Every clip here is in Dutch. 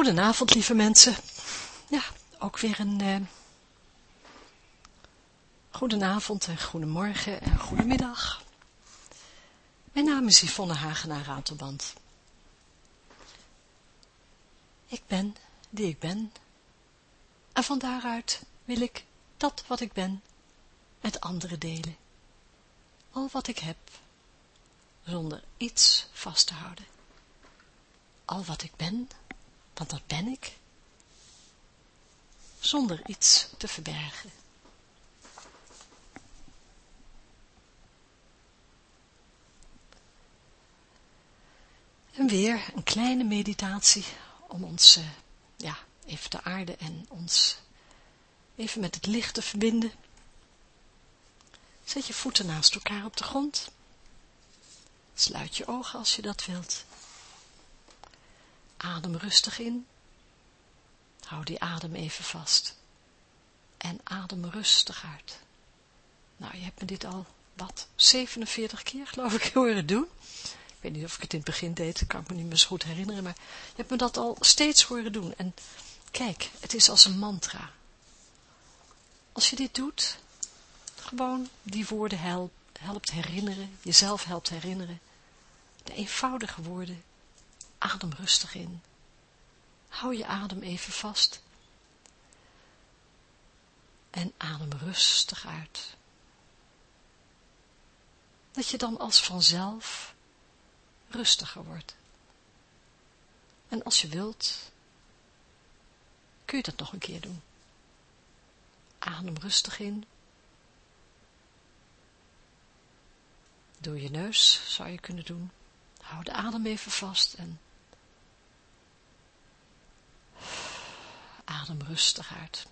Goedenavond, lieve mensen. Ja, ook weer een uh, goedenavond en goedemorgen en goedemiddag. Mijn naam is Yvonne Hagenaar Ratelband. Ik ben die ik ben. En van daaruit wil ik dat wat ik ben met anderen delen. Al wat ik heb, zonder iets vast te houden. Al wat ik ben, want dat ben ik, zonder iets te verbergen. En weer een kleine meditatie om ons, uh, ja, even te aarden en ons even met het licht te verbinden. Zet je voeten naast elkaar op de grond. Sluit je ogen als je dat wilt. Adem rustig in. Hou die adem even vast. En adem rustig uit. Nou, je hebt me dit al, wat, 47 keer geloof ik horen doen. Ik weet niet of ik het in het begin deed, kan ik me niet meer zo goed herinneren, maar je hebt me dat al steeds horen doen. En kijk, het is als een mantra. Als je dit doet, gewoon die woorden helpt, helpt herinneren, jezelf helpt herinneren. De eenvoudige woorden Adem rustig in. Hou je adem even vast. En adem rustig uit. Dat je dan als vanzelf rustiger wordt. En als je wilt, kun je dat nog een keer doen. Adem rustig in. Door je neus zou je kunnen doen. Hou de adem even vast en Adem rustig uit.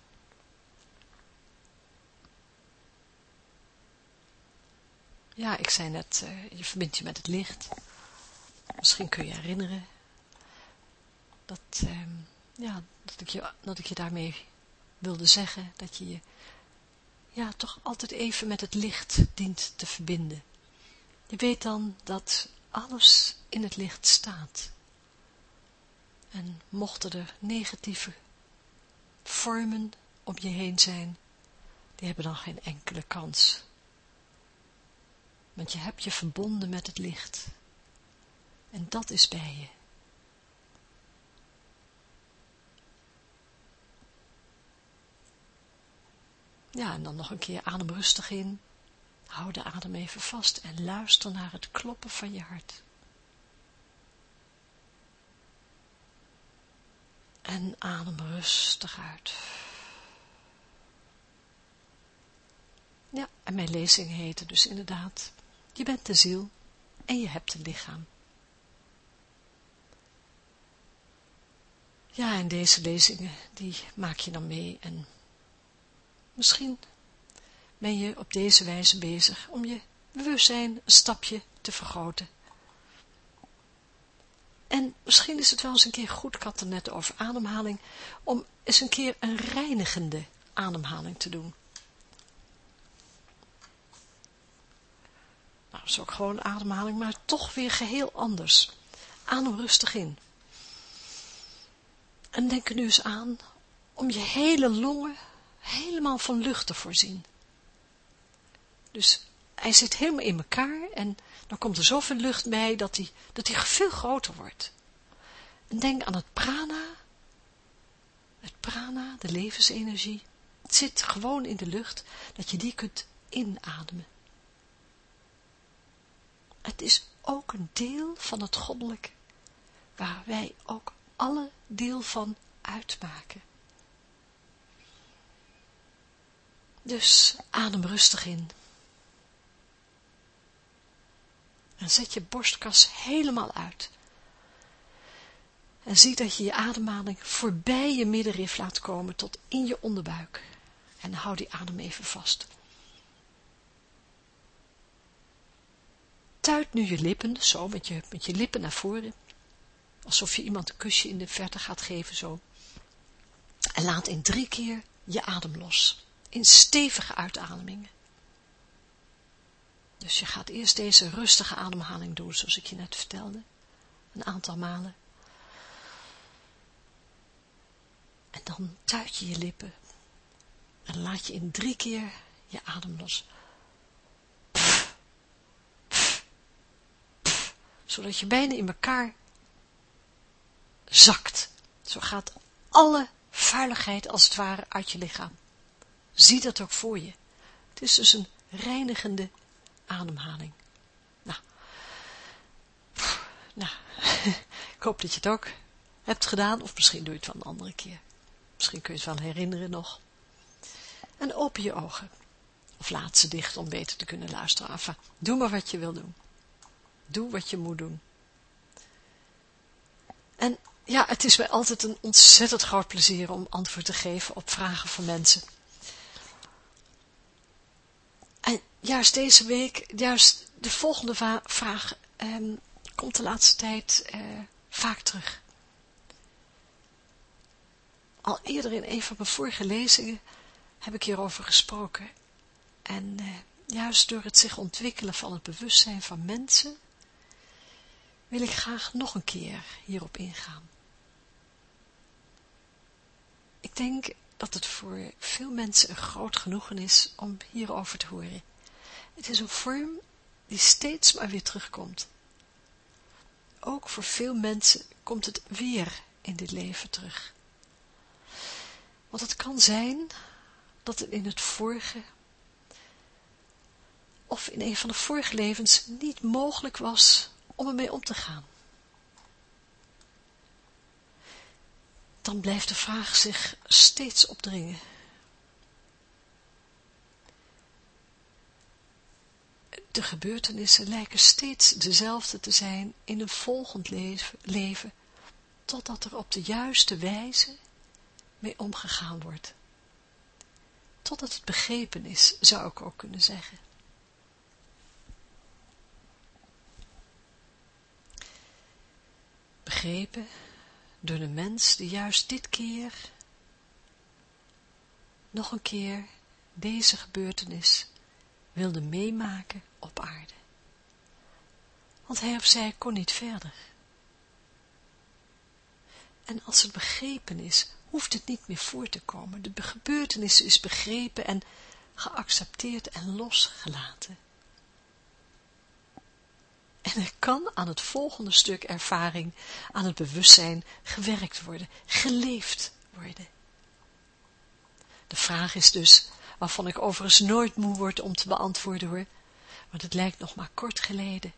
Ja, ik zei net, uh, je verbindt je met het licht. Misschien kun je herinneren dat, uh, ja, dat, ik je, dat ik je daarmee wilde zeggen dat je je ja, toch altijd even met het licht dient te verbinden. Je weet dan dat alles in het licht staat. En mochten er negatieve vormen om je heen zijn, die hebben dan geen enkele kans. Want je hebt je verbonden met het licht. En dat is bij je. Ja, en dan nog een keer adem rustig in. Hou de adem even vast en luister naar het kloppen van je hart. En adem rustig uit. Ja, en mijn lezing heette dus inderdaad, je bent de ziel en je hebt een lichaam. Ja, en deze lezingen, die maak je dan mee en misschien ben je op deze wijze bezig om je bewustzijn een stapje te vergroten. En misschien is het wel eens een keer goed, ik had het net over ademhaling, om eens een keer een reinigende ademhaling te doen. Nou, dat is ook gewoon ademhaling, maar toch weer geheel anders. Adem rustig in. En denk er nu eens aan om je hele longen helemaal van lucht te voorzien. Dus hij zit helemaal in elkaar en dan komt er zoveel lucht bij dat hij, dat hij veel groter wordt. En denk aan het prana. Het prana, de levensenergie. Het zit gewoon in de lucht, dat je die kunt inademen. Het is ook een deel van het goddelijke, waar wij ook alle deel van uitmaken. Dus adem rustig in. En zet je borstkas helemaal uit. En zie dat je je ademhaling voorbij je middenrif laat komen tot in je onderbuik. En hou die adem even vast. Tuit nu je lippen, zo, met je, met je lippen naar voren. Alsof je iemand een kusje in de verte gaat geven, zo. En laat in drie keer je adem los. In stevige uitademingen. Dus je gaat eerst deze rustige ademhaling doen, zoals ik je net vertelde. Een aantal malen. En dan tuit je je lippen. En laat je in drie keer je adem los. Zodat je bijna in elkaar zakt. Zo gaat alle vuiligheid als het ware uit je lichaam. Zie dat ook voor je. Het is dus een reinigende ademhaling. Nou, nou ik hoop dat je het ook hebt gedaan, of misschien doe je het wel een andere keer. Misschien kun je het wel herinneren nog. En open je ogen. Of laat ze dicht om beter te kunnen luisteren. Doe maar wat je wil doen. Doe wat je moet doen. En ja, het is mij altijd een ontzettend groot plezier om antwoord te geven op vragen van mensen. En juist deze week, juist de volgende vraag, ehm, komt de laatste tijd eh, vaak terug. Al eerder in een van mijn vorige lezingen heb ik hierover gesproken. En eh, juist door het zich ontwikkelen van het bewustzijn van mensen, wil ik graag nog een keer hierop ingaan. Ik denk dat het voor veel mensen een groot genoegen is om hierover te horen. Het is een vorm die steeds maar weer terugkomt. Ook voor veel mensen komt het weer in dit leven terug. Want het kan zijn dat het in het vorige of in een van de vorige levens niet mogelijk was om ermee om te gaan. Dan blijft de vraag zich steeds opdringen. De gebeurtenissen lijken steeds dezelfde te zijn in een volgend leven, leven totdat er op de juiste wijze mee omgegaan wordt. Totdat het begrepen is, zou ik ook kunnen zeggen. Begrepen door de mens die juist dit keer, nog een keer, deze gebeurtenis wilde meemaken op aarde. Want hij of zij kon niet verder. En als het begrepen is, hoeft het niet meer voor te komen. De gebeurtenis is begrepen en geaccepteerd en losgelaten. En er kan aan het volgende stuk ervaring, aan het bewustzijn gewerkt worden, geleefd worden. De vraag is dus, waarvan ik overigens nooit moe word om te beantwoorden hoor, want het lijkt nog maar kort geleden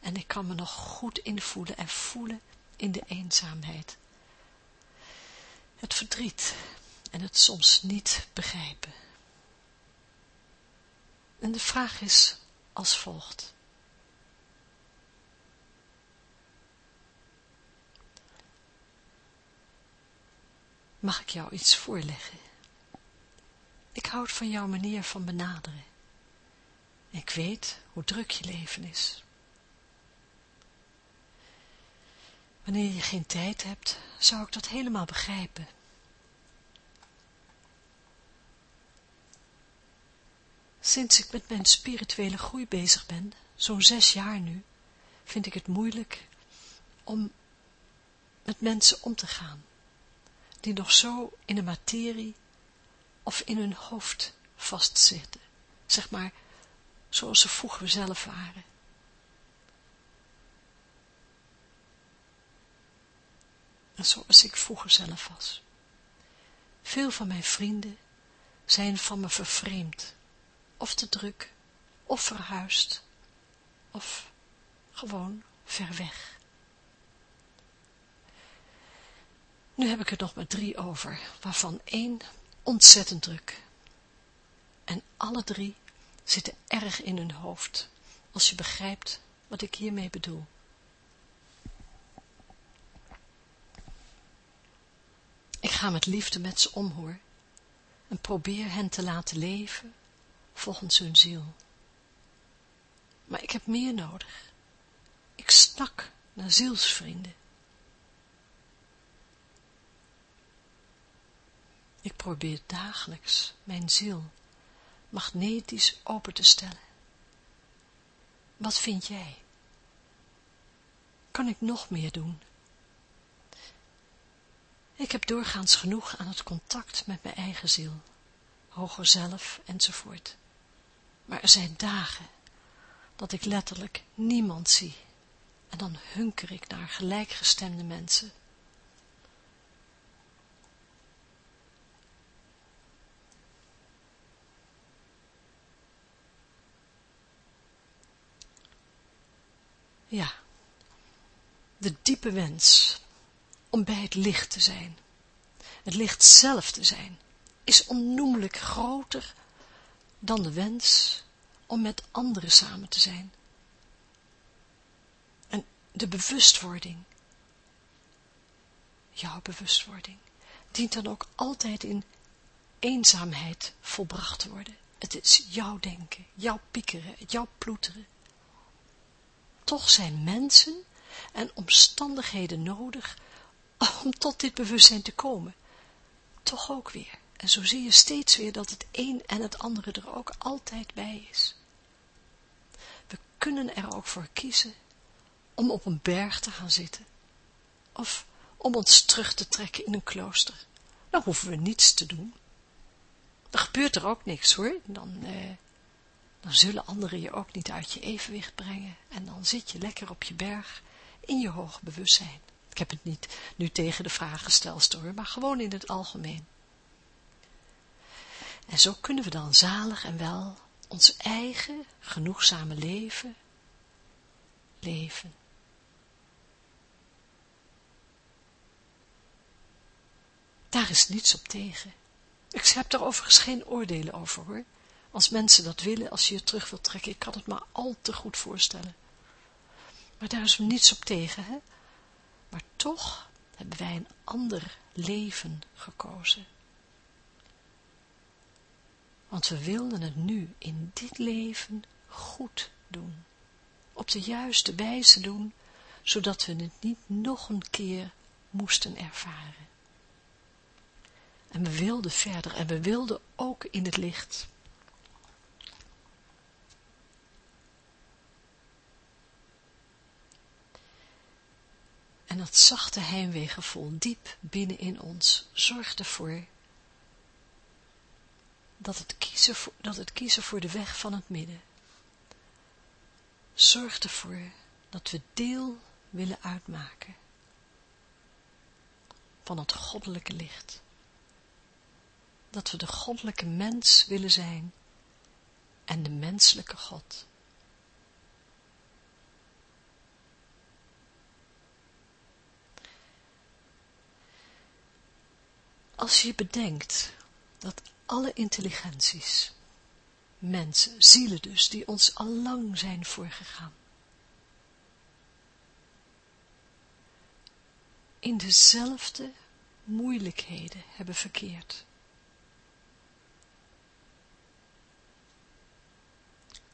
en ik kan me nog goed invoelen en voelen in de eenzaamheid het verdriet en het soms niet begrijpen. En de vraag is als volgt. Mag ik jou iets voorleggen? Ik houd van jouw manier van benaderen. Ik weet hoe druk je leven is. Wanneer je geen tijd hebt, zou ik dat helemaal begrijpen. Sinds ik met mijn spirituele groei bezig ben, zo'n zes jaar nu, vind ik het moeilijk om met mensen om te gaan, die nog zo in de materie of in hun hoofd vastzitten, zeg maar, zoals ze vroeger zelf waren. en zoals ik vroeger zelf was. Veel van mijn vrienden zijn van me vervreemd, of te druk, of verhuisd, of gewoon ver weg. Nu heb ik er nog maar drie over, waarvan één ontzettend druk. En alle drie zitten erg in hun hoofd, als je begrijpt wat ik hiermee bedoel. Ik ga met liefde met ze om, hoor, en probeer hen te laten leven volgens hun ziel. Maar ik heb meer nodig. Ik snak naar zielsvrienden. Ik probeer dagelijks mijn ziel magnetisch open te stellen. Wat vind jij? Kan ik nog meer doen? Ik heb doorgaans genoeg aan het contact met mijn eigen ziel, hoger zelf enzovoort. Maar er zijn dagen dat ik letterlijk niemand zie en dan hunker ik naar gelijkgestemde mensen. Ja, de diepe wens om bij het licht te zijn, het licht zelf te zijn, is onnoemelijk groter dan de wens om met anderen samen te zijn. En de bewustwording, jouw bewustwording, dient dan ook altijd in eenzaamheid volbracht te worden. Het is jouw denken, jouw piekeren, jouw ploeteren. Toch zijn mensen en omstandigheden nodig om tot dit bewustzijn te komen. Toch ook weer. En zo zie je steeds weer dat het een en het andere er ook altijd bij is. We kunnen er ook voor kiezen om op een berg te gaan zitten. Of om ons terug te trekken in een klooster. Dan hoeven we niets te doen. Dan gebeurt er ook niks hoor. Dan, eh, dan zullen anderen je ook niet uit je evenwicht brengen. En dan zit je lekker op je berg in je hoog bewustzijn. Ik heb het niet nu tegen de vragenstelster hoor, maar gewoon in het algemeen. En zo kunnen we dan zalig en wel ons eigen genoegzame leven leven. Daar is niets op tegen. Ik heb er overigens geen oordelen over hoor. Als mensen dat willen, als je je terug wilt trekken, ik kan het me al te goed voorstellen. Maar daar is niets op tegen, hè. Maar toch hebben wij een ander leven gekozen. Want we wilden het nu in dit leven goed doen. Op de juiste wijze doen, zodat we het niet nog een keer moesten ervaren. En we wilden verder en we wilden ook in het licht. En dat zachte heimweegevoel diep binnen in ons zorgt ervoor dat het, kiezen voor, dat het kiezen voor de weg van het midden zorgt ervoor dat we deel willen uitmaken van het goddelijke licht. Dat we de goddelijke mens willen zijn en de menselijke God. Als je bedenkt dat alle intelligenties, mensen, zielen dus, die ons al lang zijn voorgegaan, in dezelfde moeilijkheden hebben verkeerd.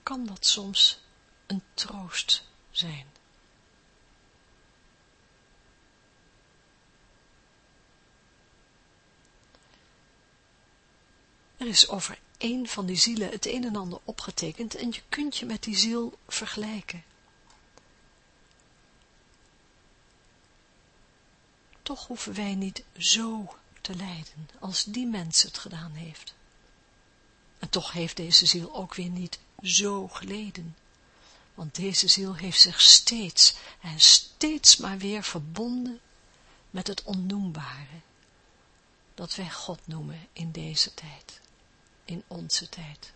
Kan dat soms een troost zijn? Er is over één van die zielen het een en ander opgetekend en je kunt je met die ziel vergelijken. Toch hoeven wij niet zo te lijden als die mens het gedaan heeft. En toch heeft deze ziel ook weer niet zo geleden. Want deze ziel heeft zich steeds en steeds maar weer verbonden met het onnoembare, dat wij God noemen in deze tijd in onze tijd.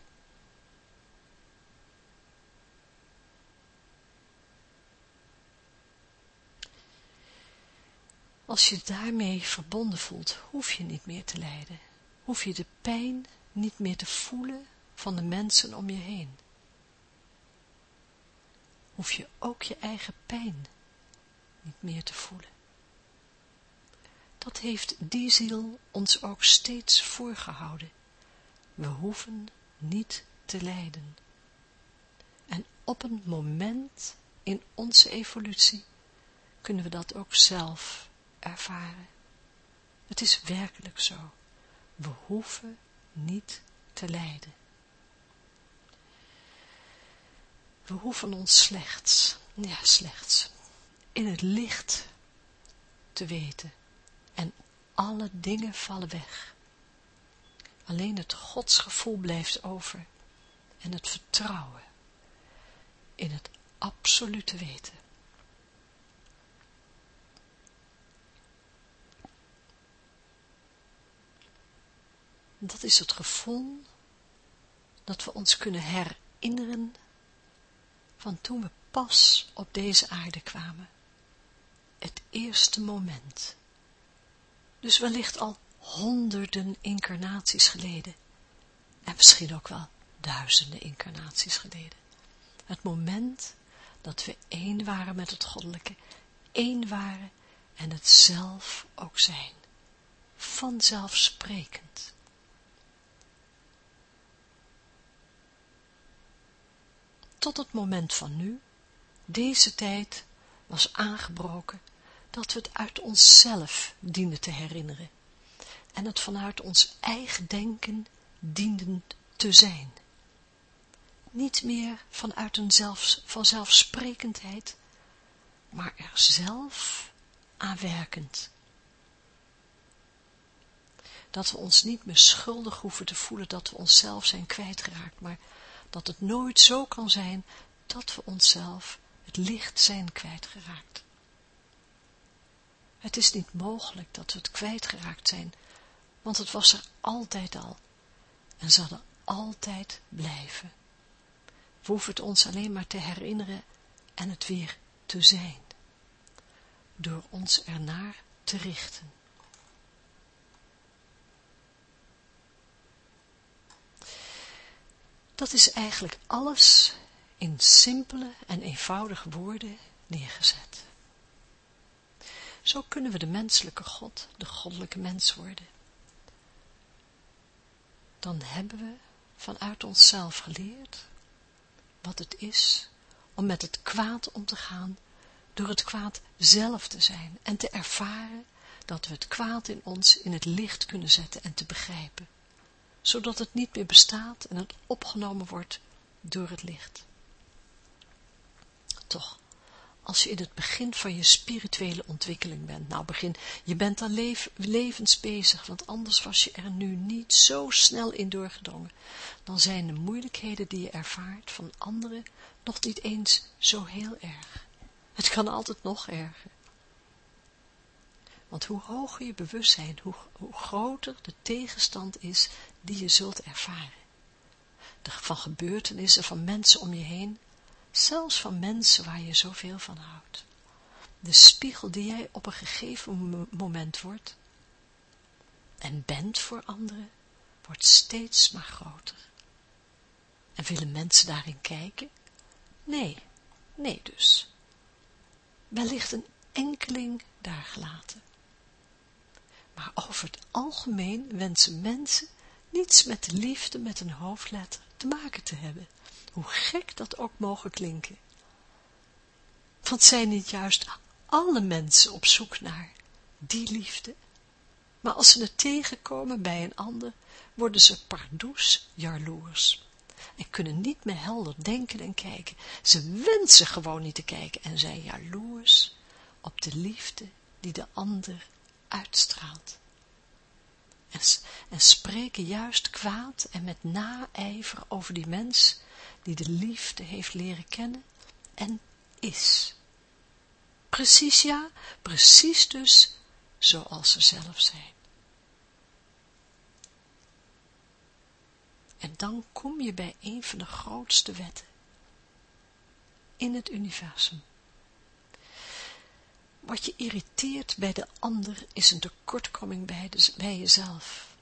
Als je daarmee verbonden voelt, hoef je niet meer te lijden. Hoef je de pijn niet meer te voelen van de mensen om je heen. Hoef je ook je eigen pijn niet meer te voelen. Dat heeft die ziel ons ook steeds voorgehouden we hoeven niet te lijden. En op een moment in onze evolutie kunnen we dat ook zelf ervaren. Het is werkelijk zo. We hoeven niet te lijden. We hoeven ons slechts, ja slechts, in het licht te weten en alle dingen vallen weg. Alleen het godsgevoel blijft over en het vertrouwen in het absolute weten. Dat is het gevoel dat we ons kunnen herinneren van toen we pas op deze aarde kwamen. Het eerste moment. Dus wellicht al honderden incarnaties geleden. En misschien ook wel duizenden incarnaties geleden. Het moment dat we één waren met het goddelijke, één waren en het zelf ook zijn. Vanzelfsprekend. Tot het moment van nu, deze tijd, was aangebroken, dat we het uit onszelf dienden te herinneren en het vanuit ons eigen denken dienden te zijn. Niet meer vanuit een zelfs, vanzelfsprekendheid, maar er zelf aanwerkend. Dat we ons niet meer schuldig hoeven te voelen dat we onszelf zijn kwijtgeraakt, maar dat het nooit zo kan zijn dat we onszelf het licht zijn kwijtgeraakt. Het is niet mogelijk dat we het kwijtgeraakt zijn, want het was er altijd al en zal er altijd blijven. We hoeven het ons alleen maar te herinneren en het weer te zijn, door ons ernaar te richten. Dat is eigenlijk alles in simpele en eenvoudige woorden neergezet. Zo kunnen we de menselijke God, de goddelijke mens worden. Dan hebben we vanuit onszelf geleerd wat het is om met het kwaad om te gaan, door het kwaad zelf te zijn en te ervaren dat we het kwaad in ons in het licht kunnen zetten en te begrijpen zodat het niet meer bestaat en het opgenomen wordt door het licht. Toch, als je in het begin van je spirituele ontwikkeling bent, nou begin, je bent dan leef, levens bezig, want anders was je er nu niet zo snel in doorgedrongen, dan zijn de moeilijkheden die je ervaart van anderen nog niet eens zo heel erg. Het kan altijd nog erger. Want hoe hoger je bewustzijn, hoe, hoe groter de tegenstand is die je zult ervaren. De, van gebeurtenissen, van mensen om je heen, zelfs van mensen waar je zoveel van houdt. De spiegel die jij op een gegeven moment wordt en bent voor anderen, wordt steeds maar groter. En willen mensen daarin kijken? Nee, nee dus. Wellicht een enkeling daar gelaten. Maar over het algemeen wensen mensen niets met de liefde met een hoofdletter te maken te hebben, hoe gek dat ook mogen klinken. Want zijn niet juist alle mensen op zoek naar die liefde? Maar als ze het tegenkomen bij een ander, worden ze pardoes jaloers en kunnen niet meer helder denken en kijken. Ze wensen gewoon niet te kijken en zijn jaloers op de liefde die de ander uitstraalt. En, en spreken juist kwaad en met naijver over die mens die de liefde heeft leren kennen en is. Precies ja, precies dus zoals ze zelf zijn. En dan kom je bij een van de grootste wetten in het universum. Wat je irriteert bij de ander is een tekortkoming bij, de, bij jezelf.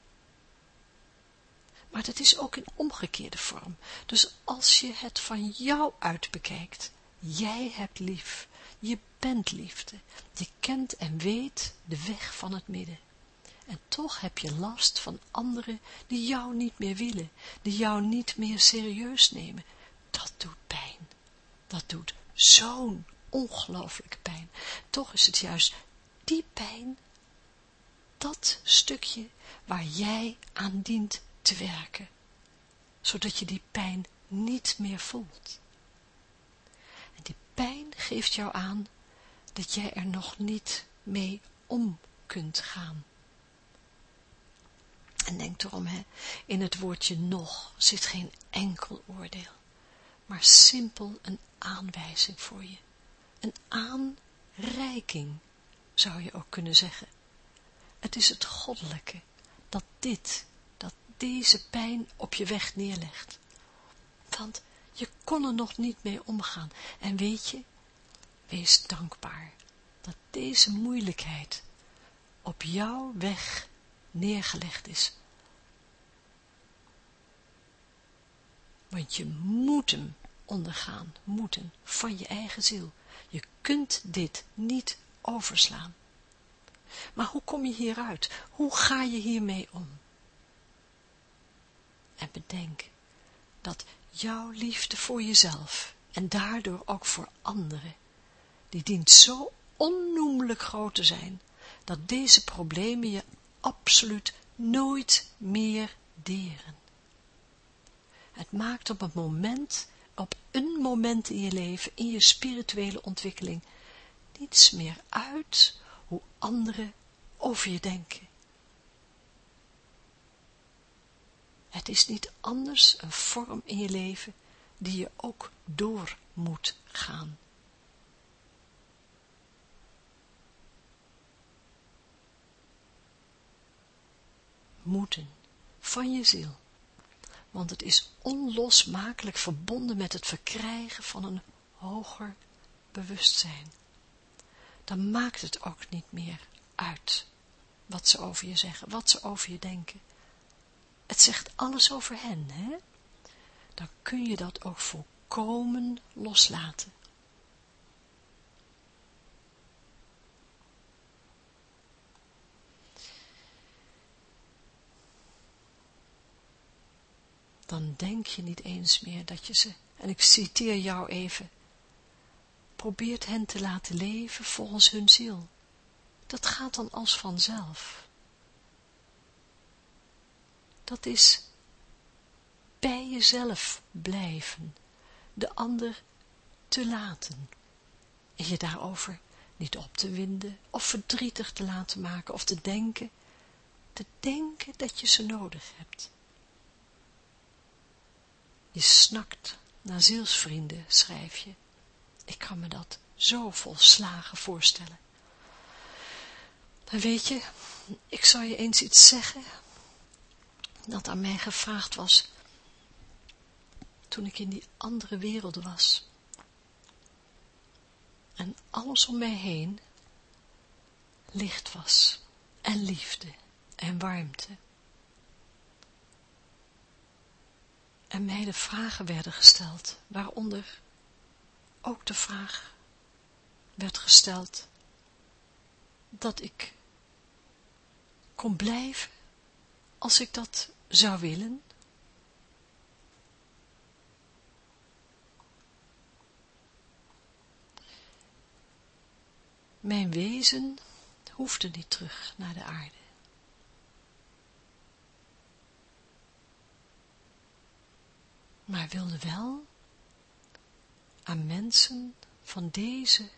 Maar dat is ook in omgekeerde vorm. Dus als je het van jou uit bekijkt, jij hebt lief, je bent liefde, je kent en weet de weg van het midden. En toch heb je last van anderen die jou niet meer willen, die jou niet meer serieus nemen. Dat doet pijn. Dat doet zo'n ongelooflijke pijn. Toch is het juist die pijn, dat stukje waar jij aan dient te werken, zodat je die pijn niet meer voelt. En die pijn geeft jou aan dat jij er nog niet mee om kunt gaan. En denk erom, hè, in het woordje nog zit geen enkel oordeel, maar simpel een aanwijzing voor je. Een aanreiking, zou je ook kunnen zeggen. Het is het goddelijke, dat dit, deze pijn op je weg neerlegt. Want je kon er nog niet mee omgaan. En weet je, wees dankbaar dat deze moeilijkheid op jouw weg neergelegd is. Want je moet hem ondergaan, moeten, van je eigen ziel. Je kunt dit niet overslaan. Maar hoe kom je hieruit? Hoe ga je hiermee om? En bedenk dat jouw liefde voor jezelf en daardoor ook voor anderen, die dient zo onnoemelijk groot te zijn, dat deze problemen je absoluut nooit meer deren. Het maakt op een moment, op een moment in je leven, in je spirituele ontwikkeling, niets meer uit hoe anderen over je denken. Het is niet anders een vorm in je leven die je ook door moet gaan. Moeten van je ziel, want het is onlosmakelijk verbonden met het verkrijgen van een hoger bewustzijn. Dan maakt het ook niet meer uit wat ze over je zeggen, wat ze over je denken het zegt alles over hen, hè? dan kun je dat ook volkomen loslaten. Dan denk je niet eens meer dat je ze, en ik citeer jou even, probeert hen te laten leven volgens hun ziel. Dat gaat dan als vanzelf dat is bij jezelf blijven, de ander te laten, en je daarover niet op te winden, of verdrietig te laten maken, of te denken, te denken dat je ze nodig hebt. Je snakt naar zielsvrienden, schrijf je. Ik kan me dat zo volslagen voorstellen. Dan weet je, ik zal je eens iets zeggen dat aan mij gevraagd was, toen ik in die andere wereld was. En alles om mij heen licht was, en liefde, en warmte. En mij de vragen werden gesteld, waaronder ook de vraag werd gesteld dat ik kon blijven als ik dat zou willen? Mijn wezen hoefde niet terug naar de aarde. Maar wilde wel aan mensen van deze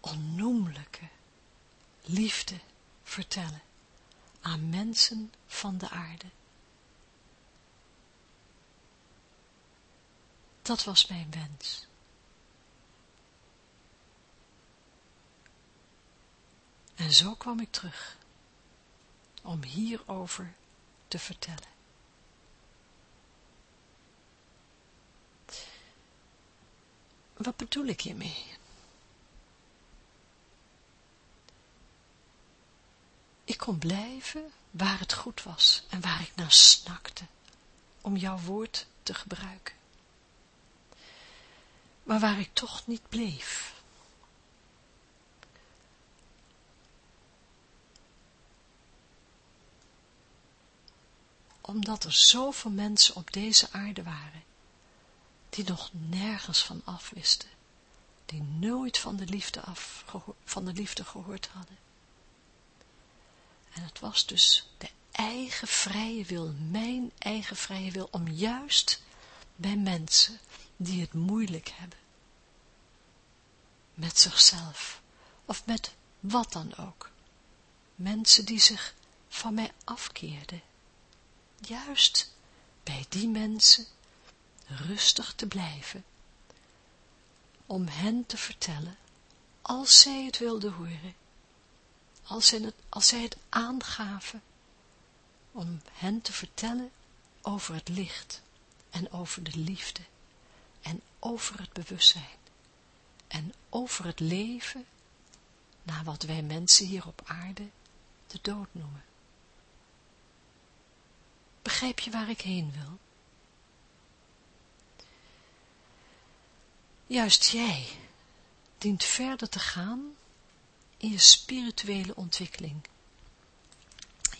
onnoemelijke liefde vertellen aan mensen van de aarde. Dat was mijn wens. En zo kwam ik terug, om hierover te vertellen. Wat bedoel ik hiermee? Ik kon blijven waar het goed was en waar ik naar snakte, om jouw woord te gebruiken. Maar waar ik toch niet bleef. Omdat er zoveel mensen op deze aarde waren, die nog nergens van afwisten, die nooit van de liefde, af, van de liefde gehoord hadden en het was dus de eigen vrije wil, mijn eigen vrije wil, om juist bij mensen die het moeilijk hebben, met zichzelf, of met wat dan ook, mensen die zich van mij afkeerde, juist bij die mensen rustig te blijven, om hen te vertellen, als zij het wilden horen, als zij het, als zij het aangaven, om hen te vertellen over het licht en over de liefde en over het bewustzijn en over het leven na wat wij mensen hier op aarde de dood noemen. Begrijp je waar ik heen wil? Juist jij dient verder te gaan in je spirituele ontwikkeling.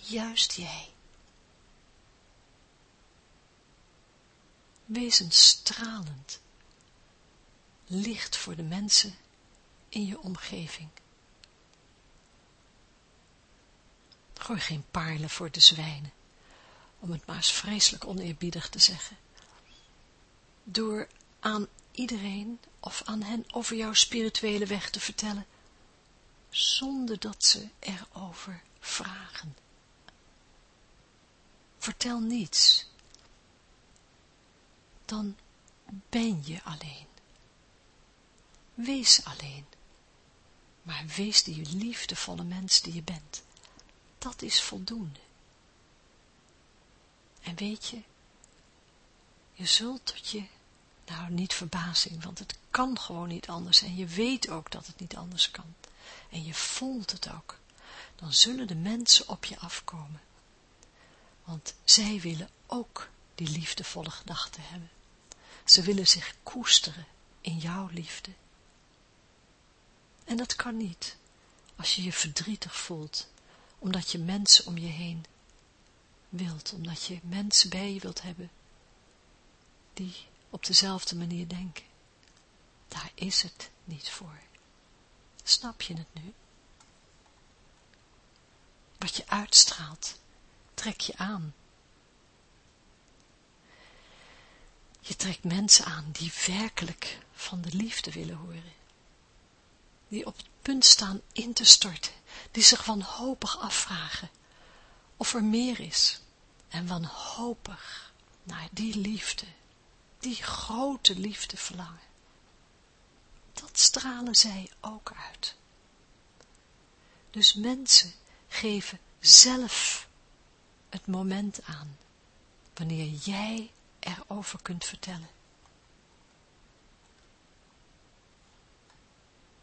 Juist jij. Wees een stralend licht voor de mensen in je omgeving. Gooi geen paarlen voor de zwijnen, om het maar eens vreselijk oneerbiedig te zeggen. Door aan iedereen of aan hen over jouw spirituele weg te vertellen, zonder dat ze erover vragen. Vertel niets, dan ben je alleen. Wees alleen, maar wees die liefdevolle mens die je bent. Dat is voldoende. En weet je, je zult tot je, nou niet verbazing, want het kan gewoon niet anders en je weet ook dat het niet anders kan. En je voelt het ook. Dan zullen de mensen op je afkomen. Want zij willen ook die liefdevolle gedachten hebben. Ze willen zich koesteren in jouw liefde. En dat kan niet, als je je verdrietig voelt, omdat je mensen om je heen wilt, omdat je mensen bij je wilt hebben, die op dezelfde manier denken. Daar is het niet voor. Snap je het nu? Wat je uitstraalt, trek je aan. Je trekt mensen aan die werkelijk van de liefde willen horen. Die op het punt staan in te storten. Die zich wanhopig afvragen of er meer is. En wanhopig naar die liefde, die grote liefde verlangen. Dat stralen zij ook uit. Dus mensen geven zelf het moment aan, wanneer jij erover kunt vertellen.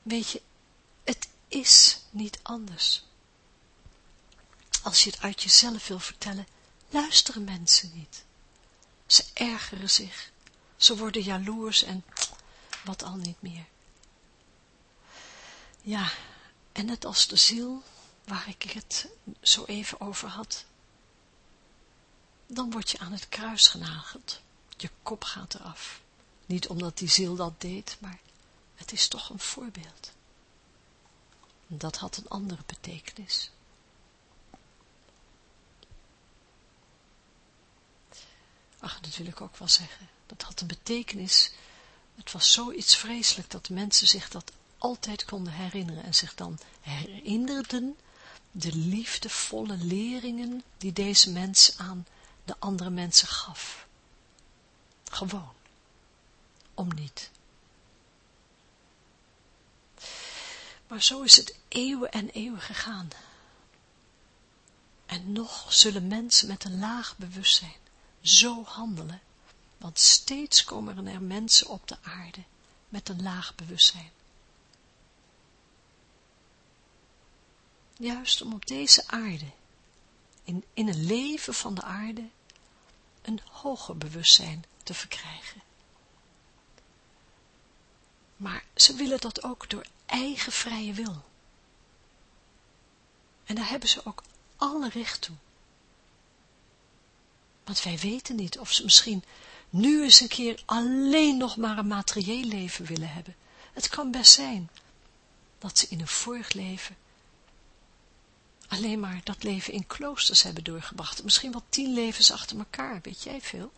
Weet je, het is niet anders. Als je het uit jezelf wil vertellen, luisteren mensen niet. Ze ergeren zich, ze worden jaloers en wat al niet meer. Ja, en net als de ziel, waar ik het zo even over had, dan word je aan het kruis genageld. Je kop gaat eraf. Niet omdat die ziel dat deed, maar het is toch een voorbeeld. Dat had een andere betekenis. Ach, dat wil ik ook wel zeggen. Dat had een betekenis. Het was zoiets vreselijk dat mensen zich dat altijd konden herinneren en zich dan herinnerden de liefdevolle leringen die deze mens aan de andere mensen gaf. Gewoon. Om niet. Maar zo is het eeuwen en eeuwen gegaan. En nog zullen mensen met een laag bewustzijn zo handelen, want steeds komen er mensen op de aarde met een laag bewustzijn. Juist om op deze aarde, in, in een leven van de aarde, een hoger bewustzijn te verkrijgen. Maar ze willen dat ook door eigen vrije wil. En daar hebben ze ook alle recht toe. Want wij weten niet of ze misschien nu eens een keer alleen nog maar een materieel leven willen hebben. Het kan best zijn dat ze in een vorig leven alleen maar dat leven in kloosters hebben doorgebracht. Misschien wel tien levens achter elkaar, weet jij veel.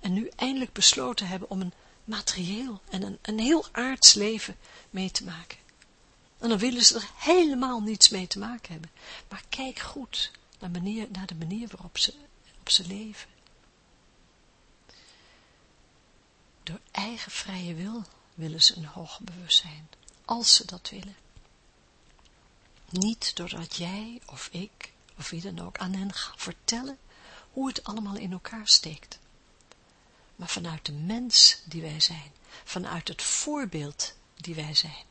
En nu eindelijk besloten hebben om een materieel en een, een heel aards leven mee te maken. En dan willen ze er helemaal niets mee te maken hebben. Maar kijk goed naar, manier, naar de manier waarop ze, op ze leven. Door eigen vrije wil willen ze een hoger bewustzijn, als ze dat willen. Niet doordat jij of ik of wie dan ook aan hen vertellen hoe het allemaal in elkaar steekt. Maar vanuit de mens die wij zijn, vanuit het voorbeeld die wij zijn.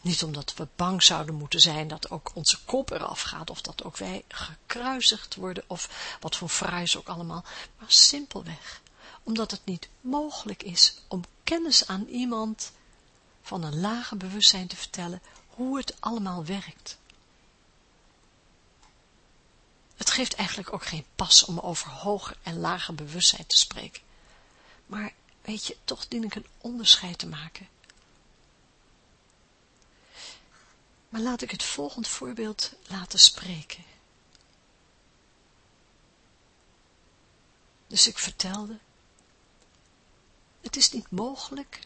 Niet omdat we bang zouden moeten zijn dat ook onze kop eraf gaat, of dat ook wij gekruisigd worden, of wat voor fraais ook allemaal, maar simpelweg, omdat het niet mogelijk is om kennis aan iemand van een lager bewustzijn te vertellen hoe het allemaal werkt. Het geeft eigenlijk ook geen pas om over hoger en lager bewustzijn te spreken. Maar weet je, toch dien ik een onderscheid te maken. Maar laat ik het volgende voorbeeld laten spreken. Dus ik vertelde, het is niet mogelijk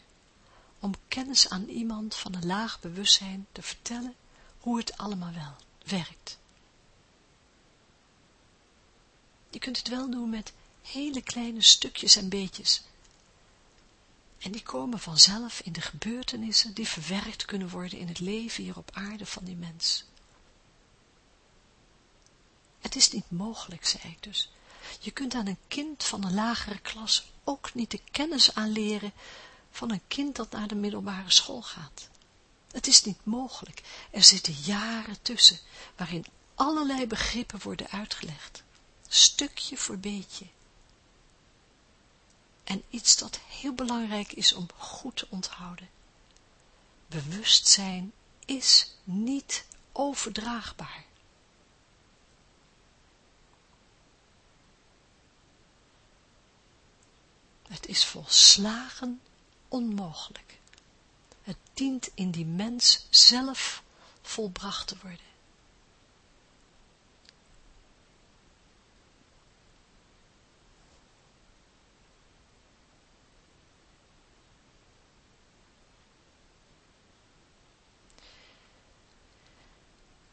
om kennis aan iemand van een laag bewustzijn te vertellen hoe het allemaal wel werkt. Je kunt het wel doen met hele kleine stukjes en beetjes. En die komen vanzelf in de gebeurtenissen die verwerkt kunnen worden in het leven hier op aarde van die mens. Het is niet mogelijk, zei ik dus. Je kunt aan een kind van een lagere klas ook niet de kennis aanleren van een kind dat naar de middelbare school gaat. Het is niet mogelijk. Er zitten jaren tussen, waarin allerlei begrippen worden uitgelegd stukje voor beetje. En iets dat heel belangrijk is om goed te onthouden. Bewustzijn is niet overdraagbaar. Het is volslagen onmogelijk. Het dient in die mens zelf volbracht te worden.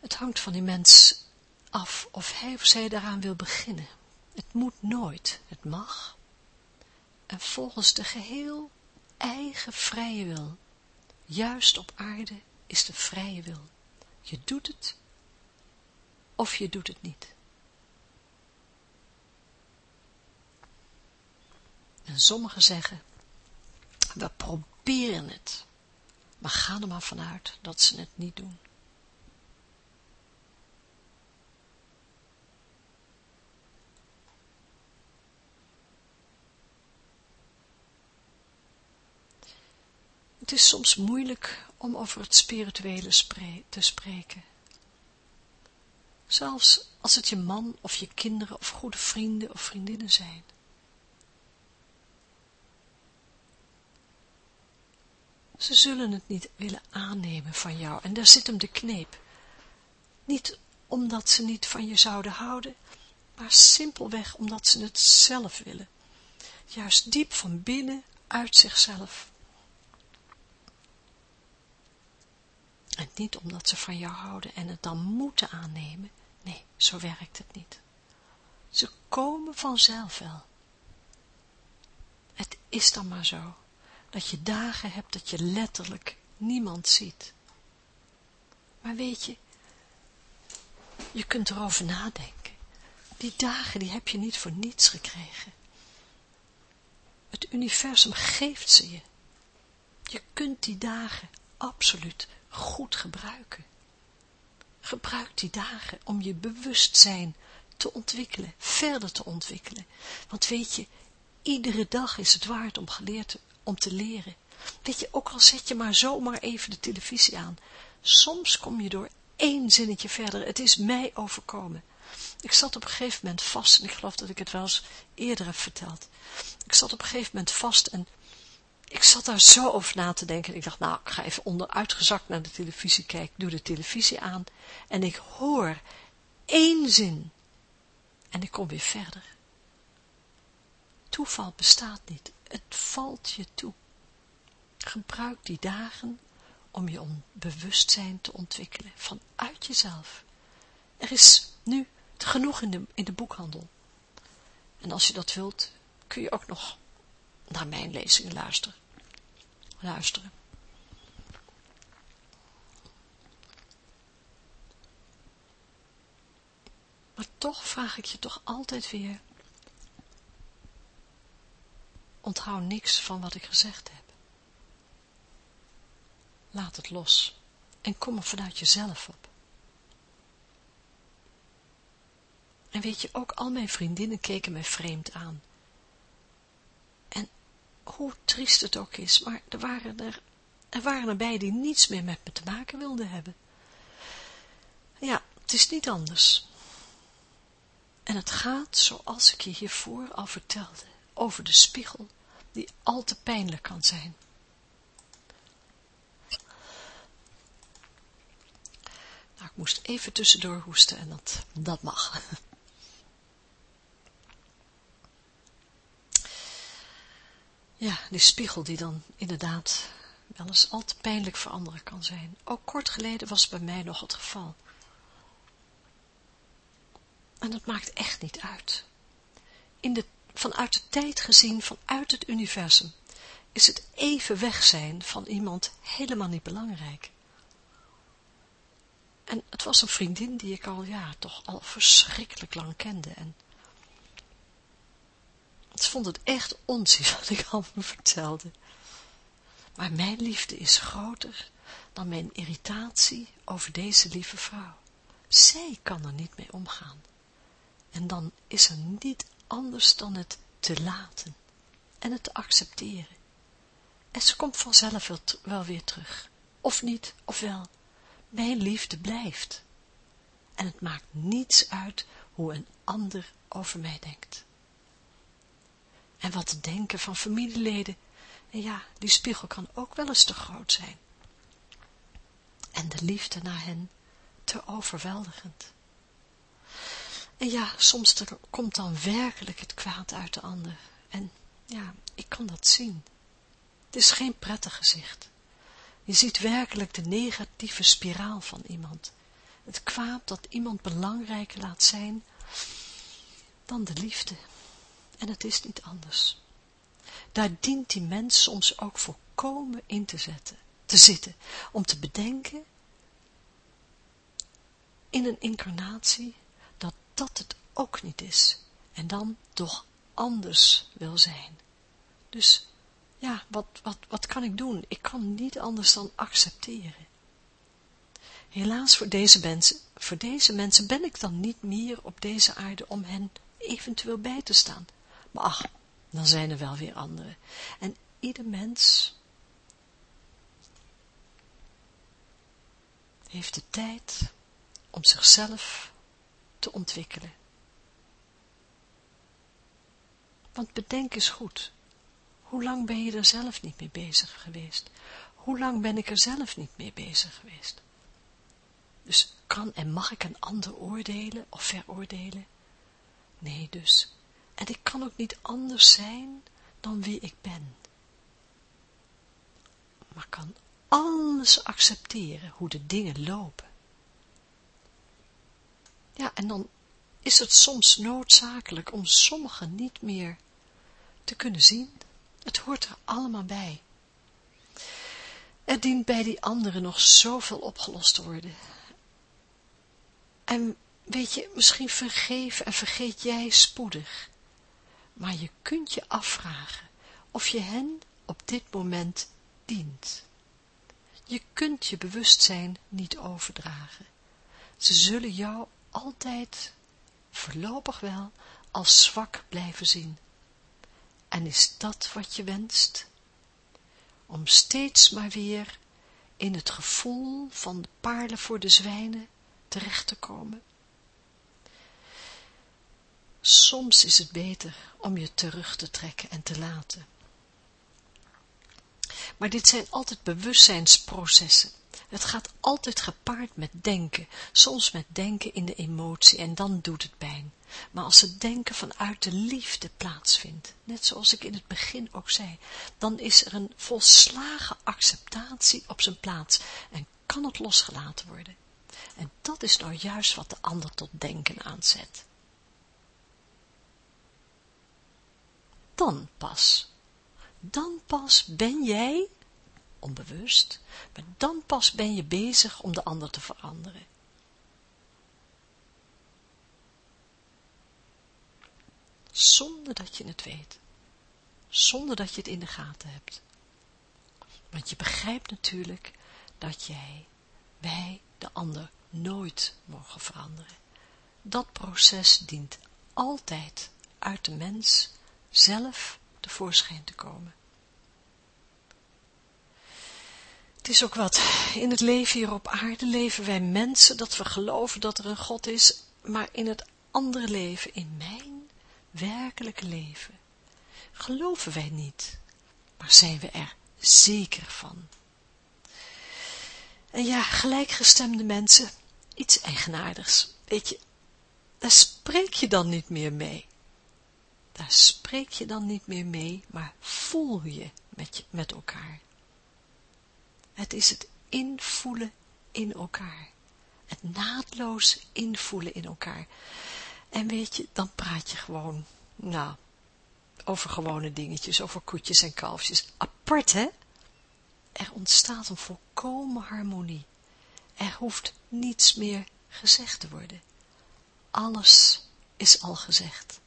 Het hangt van die mens af of hij of zij daaraan wil beginnen. Het moet nooit, het mag. En volgens de geheel eigen vrije wil. Juist op aarde is de vrije wil. Je doet het of je doet het niet. En sommigen zeggen, we proberen het, maar gaan er maar vanuit dat ze het niet doen. Het is soms moeilijk om over het spirituele te spreken. Zelfs als het je man of je kinderen of goede vrienden of vriendinnen zijn. Ze zullen het niet willen aannemen van jou en daar zit hem de kneep. Niet omdat ze niet van je zouden houden, maar simpelweg omdat ze het zelf willen. Juist diep van binnen, uit zichzelf. En niet omdat ze van jou houden en het dan moeten aannemen. Nee, zo werkt het niet. Ze komen vanzelf wel. Het is dan maar zo, dat je dagen hebt dat je letterlijk niemand ziet. Maar weet je, je kunt erover nadenken. Die dagen, die heb je niet voor niets gekregen. Het universum geeft ze je. Je kunt die dagen absoluut goed gebruiken. Gebruik die dagen om je bewustzijn te ontwikkelen, verder te ontwikkelen. Want weet je, iedere dag is het waard om geleerd om te leren. Weet je, ook al zet je maar zomaar even de televisie aan, soms kom je door één zinnetje verder. Het is mij overkomen. Ik zat op een gegeven moment vast, en ik geloof dat ik het wel eens eerder heb verteld. Ik zat op een gegeven moment vast en ik zat daar zo over na te denken. Ik dacht, nou, ik ga even onderuitgezakt naar de televisie kijken. Doe de televisie aan. En ik hoor één zin. En ik kom weer verder. Toeval bestaat niet. Het valt je toe. Gebruik die dagen om je bewustzijn te ontwikkelen. Vanuit jezelf. Er is Nu, genoeg in de, in de boekhandel. En als je dat wilt, kun je ook nog naar mijn lezingen luisteren. Luisteren. Maar toch vraag ik je toch altijd weer, onthoud niks van wat ik gezegd heb. Laat het los en kom er vanuit jezelf op. En weet je, ook al mijn vriendinnen keken mij vreemd aan. Hoe triest het ook is, maar er waren er, er waren erbij die niets meer met me te maken wilden hebben. Ja, het is niet anders. En het gaat, zoals ik je hiervoor al vertelde, over de spiegel, die al te pijnlijk kan zijn. Nou, ik moest even tussendoor hoesten en dat, dat mag. Ja, die spiegel die dan inderdaad wel eens al te pijnlijk voor anderen kan zijn. Ook kort geleden was bij mij nog het geval. En dat maakt echt niet uit. In de, vanuit de tijd gezien, vanuit het universum, is het even weg zijn van iemand helemaal niet belangrijk. En het was een vriendin die ik al, ja, toch al verschrikkelijk lang kende. En ze vond het echt onzin wat ik al me vertelde. Maar mijn liefde is groter dan mijn irritatie over deze lieve vrouw. Zij kan er niet mee omgaan. En dan is er niet anders dan het te laten en het te accepteren. En ze komt vanzelf wel weer terug. Of niet, of wel. Mijn liefde blijft. En het maakt niets uit hoe een ander over mij denkt. En wat te denken van familieleden. En ja, die spiegel kan ook wel eens te groot zijn. En de liefde naar hen te overweldigend. En ja, soms er komt dan werkelijk het kwaad uit de ander. En ja, ik kan dat zien. Het is geen prettig gezicht. Je ziet werkelijk de negatieve spiraal van iemand. Het kwaad dat iemand belangrijker laat zijn dan de liefde. En het is niet anders. Daar dient die mens soms ook volkomen in te zetten, te zitten, om te bedenken in een incarnatie dat dat het ook niet is en dan toch anders wil zijn. Dus ja, wat, wat, wat kan ik doen? Ik kan niet anders dan accepteren. Helaas voor deze, mensen, voor deze mensen ben ik dan niet meer op deze aarde om hen eventueel bij te staan. Maar ach, dan zijn er wel weer anderen. En ieder mens heeft de tijd om zichzelf te ontwikkelen. Want bedenk eens goed, hoe lang ben je er zelf niet mee bezig geweest? Hoe lang ben ik er zelf niet mee bezig geweest? Dus kan en mag ik een ander oordelen of veroordelen? Nee dus, en ik kan ook niet anders zijn dan wie ik ben. Maar kan alles accepteren hoe de dingen lopen. Ja, en dan is het soms noodzakelijk om sommigen niet meer te kunnen zien. Het hoort er allemaal bij. Er dient bij die anderen nog zoveel opgelost te worden. En weet je, misschien vergeef en vergeet jij spoedig maar je kunt je afvragen of je hen op dit moment dient. Je kunt je bewustzijn niet overdragen. Ze zullen jou altijd, voorlopig wel, als zwak blijven zien. En is dat wat je wenst? Om steeds maar weer in het gevoel van de paarden voor de zwijnen terecht te komen? Soms is het beter om je terug te trekken en te laten. Maar dit zijn altijd bewustzijnsprocessen. Het gaat altijd gepaard met denken, soms met denken in de emotie en dan doet het pijn. Maar als het denken vanuit de liefde plaatsvindt, net zoals ik in het begin ook zei, dan is er een volslagen acceptatie op zijn plaats en kan het losgelaten worden. En dat is nou juist wat de ander tot denken aanzet. Dan pas, dan pas ben jij, onbewust, maar dan pas ben je bezig om de ander te veranderen. Zonder dat je het weet. Zonder dat je het in de gaten hebt. Want je begrijpt natuurlijk dat jij, wij, de ander, nooit mogen veranderen. Dat proces dient altijd uit de mens zelf tevoorschijn te komen. Het is ook wat, in het leven hier op aarde leven wij mensen dat we geloven dat er een God is, maar in het andere leven, in mijn werkelijke leven, geloven wij niet, maar zijn we er zeker van. En ja, gelijkgestemde mensen, iets eigenaardigs, weet je, daar spreek je dan niet meer mee. Daar spreek je dan niet meer mee, maar voel je met, met elkaar. Het is het invoelen in elkaar. Het naadloos invoelen in elkaar. En weet je, dan praat je gewoon, nou, over gewone dingetjes, over koetjes en kalfjes. Apart, hè? Er ontstaat een volkomen harmonie. Er hoeft niets meer gezegd te worden. Alles is al gezegd.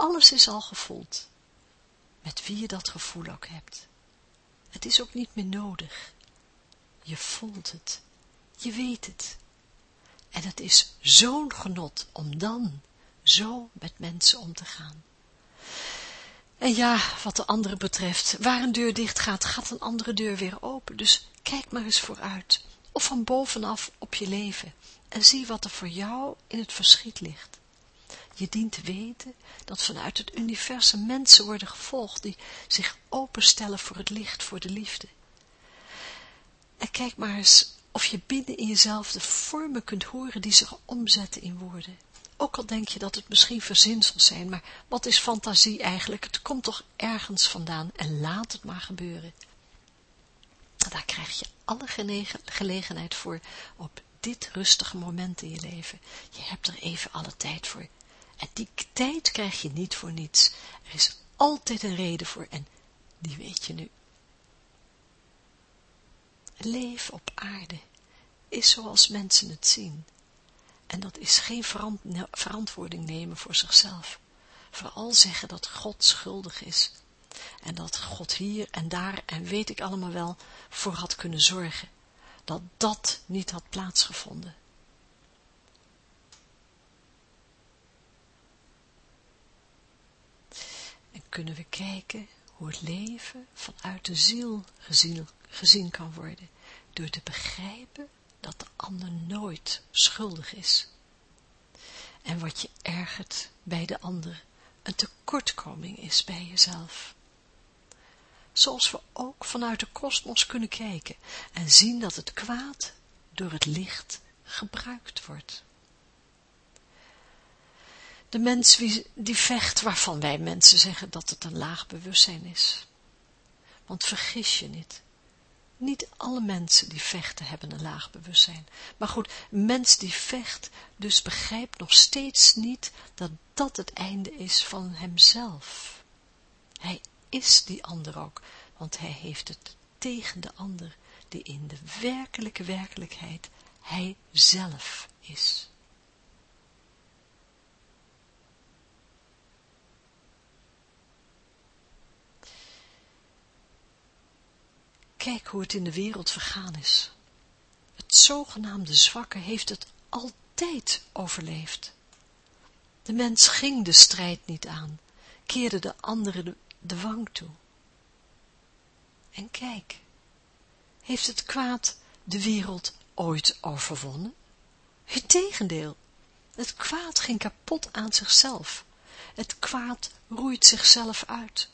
Alles is al gevoeld. Met wie je dat gevoel ook hebt. Het is ook niet meer nodig. Je voelt het. Je weet het. En het is zo'n genot om dan zo met mensen om te gaan. En ja, wat de andere betreft, waar een deur dicht gaat, gaat een andere deur weer open. Dus kijk maar eens vooruit, of van bovenaf op je leven, en zie wat er voor jou in het verschiet ligt. Je dient te weten dat vanuit het universum mensen worden gevolgd die zich openstellen voor het licht, voor de liefde. En kijk maar eens of je binnen in jezelf de vormen kunt horen die zich omzetten in woorden. Ook al denk je dat het misschien verzinsels zijn, maar wat is fantasie eigenlijk? Het komt toch ergens vandaan en laat het maar gebeuren. Daar krijg je alle gelegenheid voor op dit rustige moment in je leven. Je hebt er even alle tijd voor. En die tijd krijg je niet voor niets. Er is altijd een reden voor en die weet je nu. Leef op aarde is zoals mensen het zien. En dat is geen verantwoording nemen voor zichzelf. Vooral zeggen dat God schuldig is. En dat God hier en daar en weet ik allemaal wel voor had kunnen zorgen. Dat dat niet had plaatsgevonden. Kunnen we kijken hoe het leven vanuit de ziel gezien, gezien kan worden. Door te begrijpen dat de ander nooit schuldig is. En wat je ergert bij de ander een tekortkoming is bij jezelf. Zoals we ook vanuit de kosmos kunnen kijken en zien dat het kwaad door het licht gebruikt wordt. De mens die vecht waarvan wij mensen zeggen dat het een laag bewustzijn is. Want vergis je niet, niet alle mensen die vechten hebben een laag bewustzijn. Maar goed, een mens die vecht dus begrijpt nog steeds niet dat dat het einde is van hemzelf. Hij is die ander ook, want hij heeft het tegen de ander, die in de werkelijke werkelijkheid hij zelf is. Kijk hoe het in de wereld vergaan is. Het zogenaamde zwakke heeft het altijd overleefd. De mens ging de strijd niet aan, keerde de andere de, de wang toe. En kijk, heeft het kwaad de wereld ooit overwonnen? Het tegendeel, het kwaad ging kapot aan zichzelf. Het kwaad roeit zichzelf uit.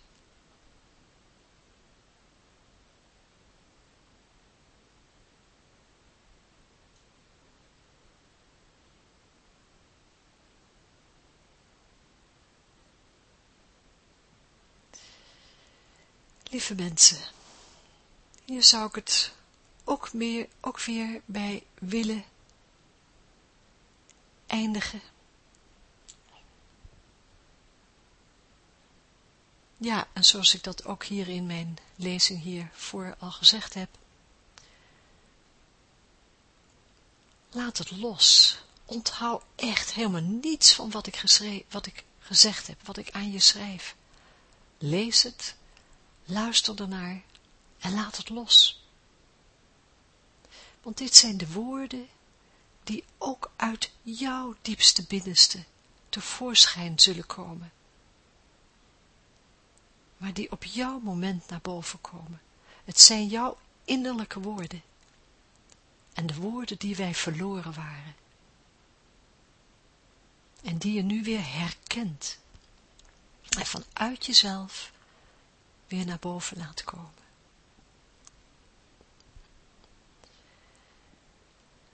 Lieve mensen, hier zou ik het ook, meer, ook weer bij willen eindigen. Ja, en zoals ik dat ook hier in mijn lezing hiervoor al gezegd heb. Laat het los. Onthoud echt helemaal niets van wat ik, wat ik gezegd heb, wat ik aan je schrijf. Lees het, luister ernaar en laat het los. Want dit zijn de woorden die ook uit jouw diepste binnenste tevoorschijn zullen komen. Maar die op jouw moment naar boven komen. Het zijn jouw innerlijke woorden. En de woorden die wij verloren waren. En die je nu weer herkent. En vanuit jezelf weer naar boven laat komen.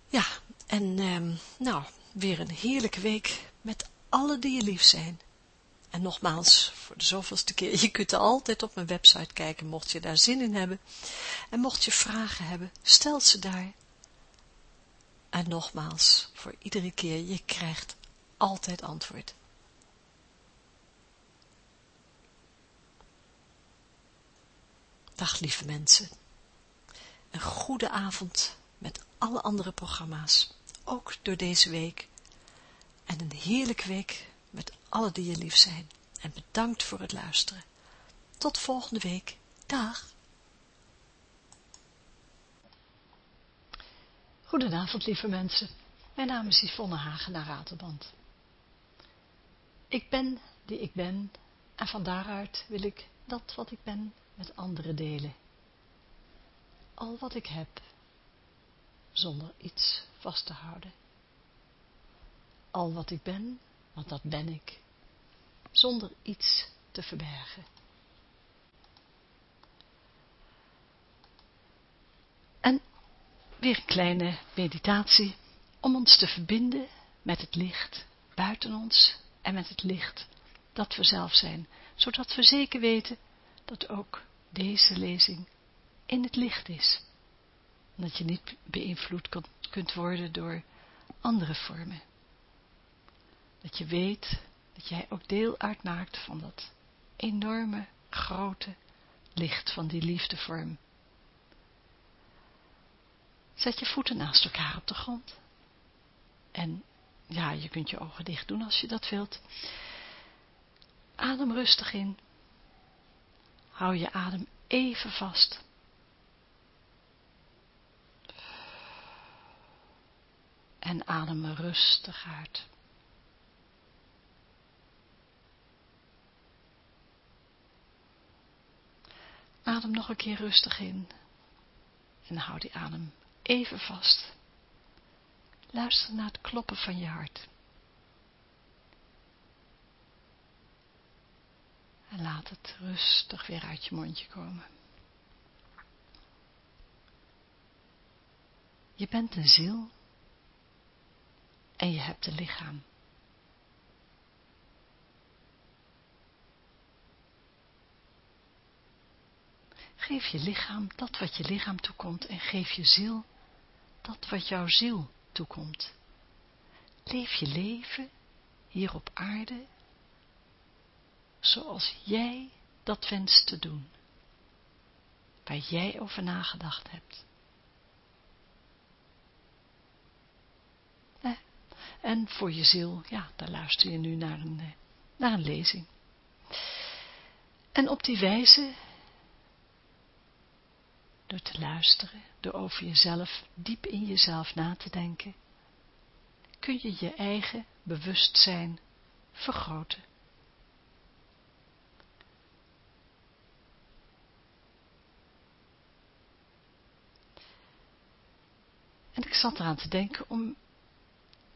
Ja, en um, nou, weer een heerlijke week met alle die je lief zijn. En nogmaals, voor de zoveelste keer, je kunt altijd op mijn website kijken, mocht je daar zin in hebben. En mocht je vragen hebben, stel ze daar. En nogmaals, voor iedere keer, je krijgt altijd antwoord. Dag lieve mensen. Een goede avond met alle andere programma's, ook door deze week. En een heerlijke week met alle die je lief zijn. En bedankt voor het luisteren. Tot volgende week. Dag. Goedenavond, lieve mensen. Mijn naam is Yvonne Hagenaar Raterband. Ik ben die ik ben en van daaruit wil ik dat wat ik ben met anderen delen. Al wat ik heb, zonder iets vast te houden. Al wat ik ben, want dat ben ik, zonder iets te verbergen. En weer een kleine meditatie om ons te verbinden met het licht buiten ons en met het licht dat we zelf zijn, zodat we zeker weten dat ook deze lezing in het licht is. Dat je niet beïnvloed kunt worden door andere vormen. Dat je weet dat jij ook deel uitmaakt van dat enorme, grote licht van die liefdevorm. Zet je voeten naast elkaar op de grond. En ja, je kunt je ogen dicht doen als je dat wilt. Adem rustig in. Hou je adem even vast. En adem rustig uit. Adem nog een keer rustig in. En hou die adem even vast. Luister naar het kloppen van je hart. En laat het rustig weer uit je mondje komen. Je bent een ziel en je hebt een lichaam. Geef je lichaam dat wat je lichaam toekomt en geef je ziel dat wat jouw ziel toekomt. Leef je leven hier op aarde zoals jij dat wenst te doen, waar jij over nagedacht hebt. En voor je ziel, ja, daar luister je nu naar een, eh, naar een lezing. En op die wijze, door te luisteren, door over jezelf, diep in jezelf na te denken, kun je je eigen bewustzijn vergroten. En ik zat eraan te denken om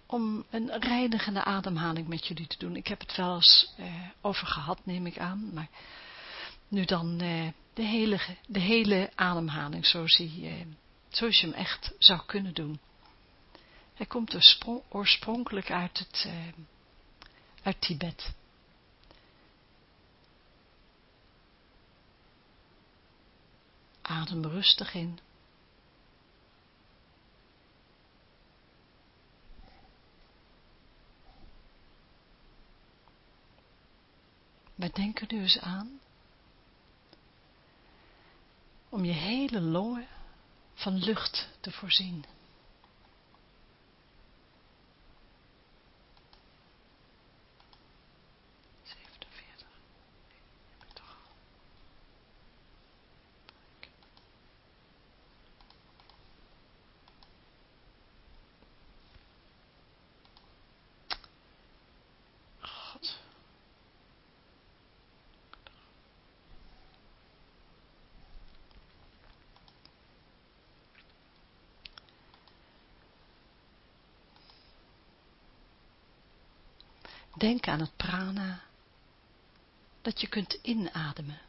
om een reinigende ademhaling met jullie te doen. Ik heb het wel eens eh, over gehad, neem ik aan, maar nu dan eh, de, hele, de hele ademhaling zoals, eh, zoals je hem echt zou kunnen doen. Hij komt oorspronkelijk uit, het, eh, uit Tibet. Adem rustig in. Maar denk er nu eens aan om je hele longen van lucht te voorzien. Denk aan het prana dat je kunt inademen.